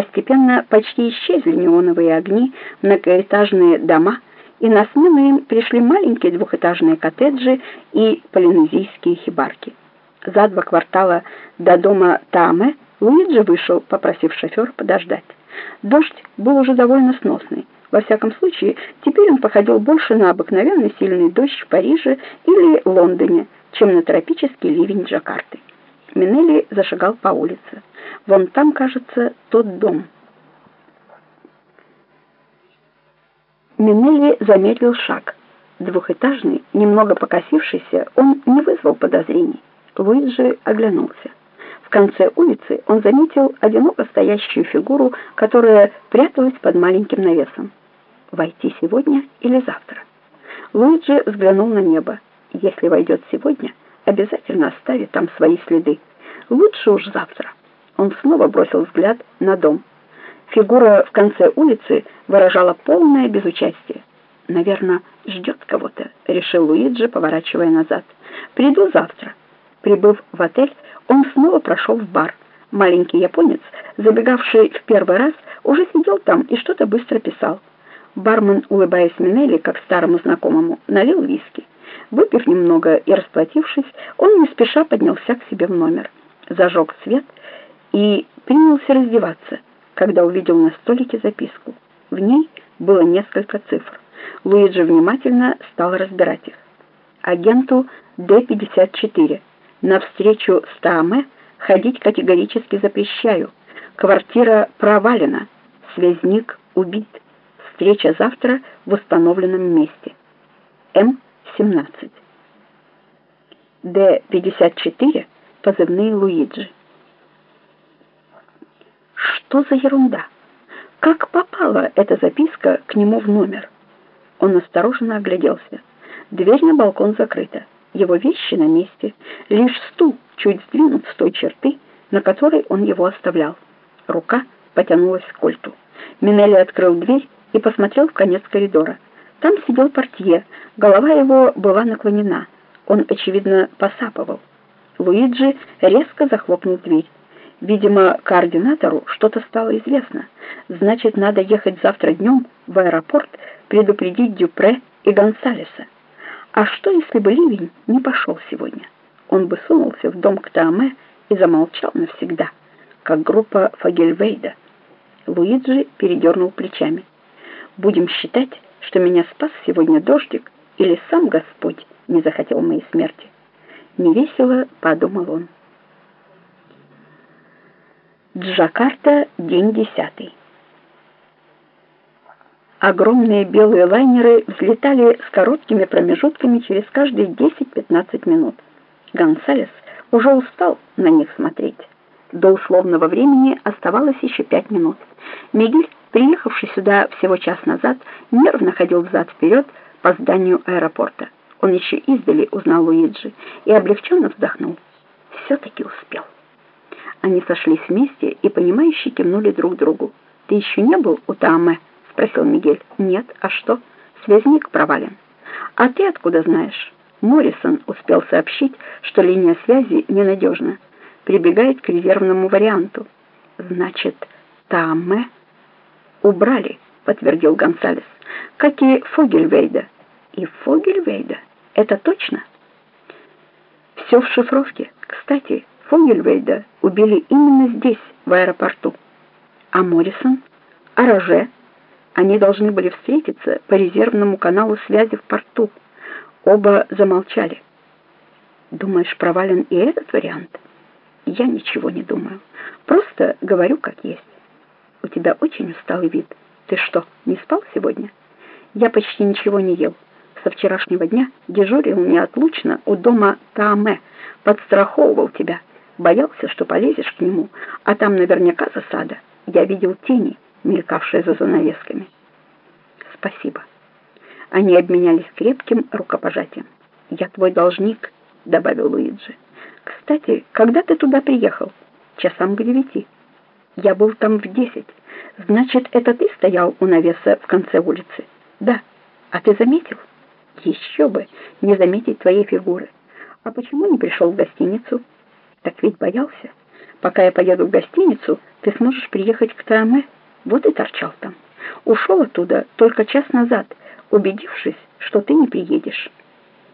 Постепенно почти исчезли неоновые огни, многоэтажные дома, и на смену им пришли маленькие двухэтажные коттеджи и полинезийские хибарки. За два квартала до дома Таме Луиджи вышел, попросив шофера подождать. Дождь был уже довольно сносный. Во всяком случае, теперь он походил больше на обыкновенный сильный дождь в Париже или Лондоне, чем на тропический ливень Джакарты. Минелли зашагал по улице. Вон там, кажется, тот дом. Минелли замедлил шаг. Двухэтажный, немного покосившийся, он не вызвал подозрений. Луиджи оглянулся. В конце улицы он заметил одиноко стоящую фигуру, которая пряталась под маленьким навесом. Войти сегодня или завтра? Луиджи взглянул на небо. Если войдет сегодня, обязательно оставит там свои следы. Лучше уж завтра. Он снова бросил взгляд на дом. Фигура в конце улицы выражала полное безучастие. «Наверное, ждет кого-то», — решил Луиджи, поворачивая назад. «Приду завтра». Прибыв в отель, он снова прошел в бар. Маленький японец, забегавший в первый раз, уже сидел там и что-то быстро писал. Бармен, улыбаясь Минелли, как старому знакомому, налил виски. Выпив немного и расплатившись, он не спеша поднялся к себе в номер. Зажег свет и принялся раздеваться, когда увидел на столике записку. В ней было несколько цифр. Луиджи внимательно стал разбирать их. Агенту Д-54. На встречу с Тааме ходить категорически запрещаю. Квартира провалена. Связник убит. Встреча завтра в установленном месте. М-17. Д-54 позывные Луиджи. Что за ерунда? Как попала эта записка к нему в номер? Он осторожно огляделся. Дверь на балкон закрыта. Его вещи на месте. Лишь стул чуть сдвинут с той черты, на которой он его оставлял. Рука потянулась к кольту. Минелли открыл дверь и посмотрел в конец коридора. Там сидел портье, голова его была наклонена. Он, очевидно, посапывал. Луиджи резко захлопнул дверь. Видимо, координатору что-то стало известно. Значит, надо ехать завтра днем в аэропорт, предупредить Дюпре и Гонсалеса. А что, если бы ливень не пошел сегодня? Он бы сунулся в дом к Тааме и замолчал навсегда, как группа Фагельвейда. Луиджи передернул плечами. «Будем считать, что меня спас сегодня дождик, или сам Господь не захотел моей смерти». Невесело подумал он. Джакарта, день десятый. Огромные белые лайнеры взлетали с короткими промежутками через каждые 10-15 минут. Гонсалес уже устал на них смотреть. До условного времени оставалось еще пять минут. Мигель, приехавший сюда всего час назад, нервно ходил взад-вперед по зданию аэропорта. Он еще издали узнал Луиджи и облегченно вздохнул. Все-таки успел. Они сошлись вместе и, понимающе кивнули друг другу. «Ты еще не был у Тааме?» — спросил Мигель. «Нет. А что? Связник провален». «А ты откуда знаешь?» Моррисон успел сообщить, что линия связи ненадежна. Прибегает к резервному варианту. «Значит, Тааме?» «Убрали», — подтвердил Гонсалес. «Как и Фогельвейда». «И Фогельвейда?» Это точно? Все в шифровке. Кстати, Фогельвейда убили именно здесь, в аэропорту. А Моррисон? А Роже? Они должны были встретиться по резервному каналу связи в порту. Оба замолчали. Думаешь, провален и этот вариант? Я ничего не думаю. Просто говорю, как есть. У тебя очень усталый вид. Ты что, не спал сегодня? Я почти ничего не ел со вчерашнего дня дежурил неотлучно у дома Тааме, подстраховывал тебя, боялся, что полезешь к нему, а там наверняка засада. Я видел тени, мелькавшие за занавесками. Спасибо. Они обменялись крепким рукопожатием. «Я твой должник», — добавил Луиджи. «Кстати, когда ты туда приехал?» «Часам к девяти». «Я был там в десять. Значит, это ты стоял у навеса в конце улицы?» «Да. А ты заметил?» Еще бы не заметить твоей фигуры. А почему не пришел в гостиницу? Так ведь боялся. Пока я поеду в гостиницу, ты сможешь приехать к Таме. Вот и торчал там. Ушел оттуда только час назад, убедившись, что ты не приедешь».